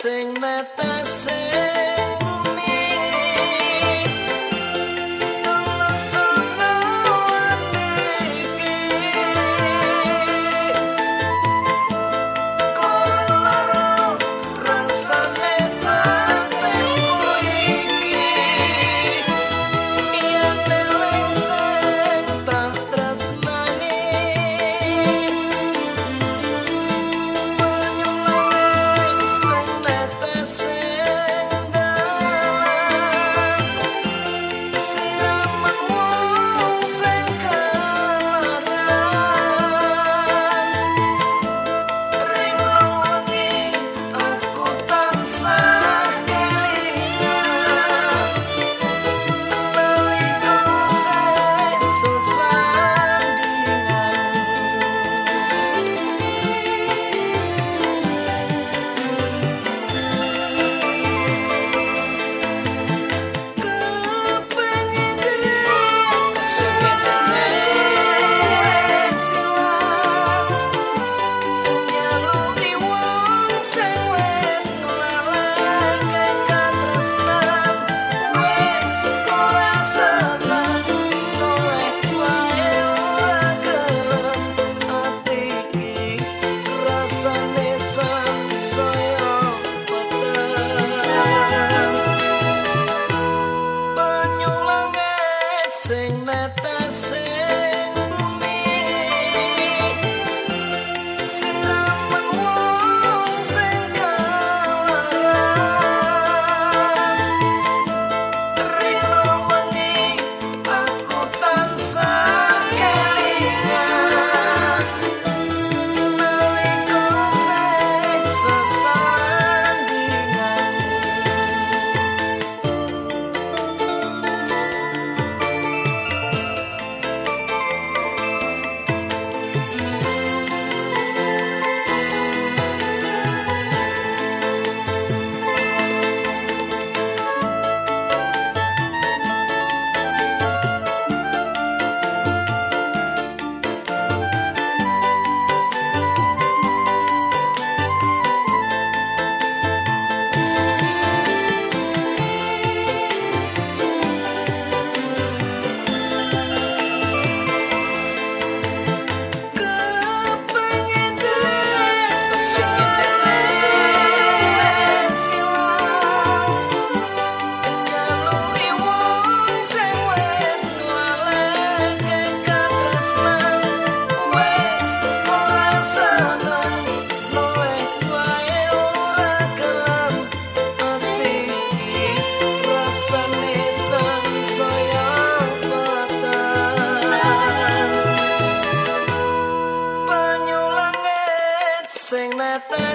sing that there's At the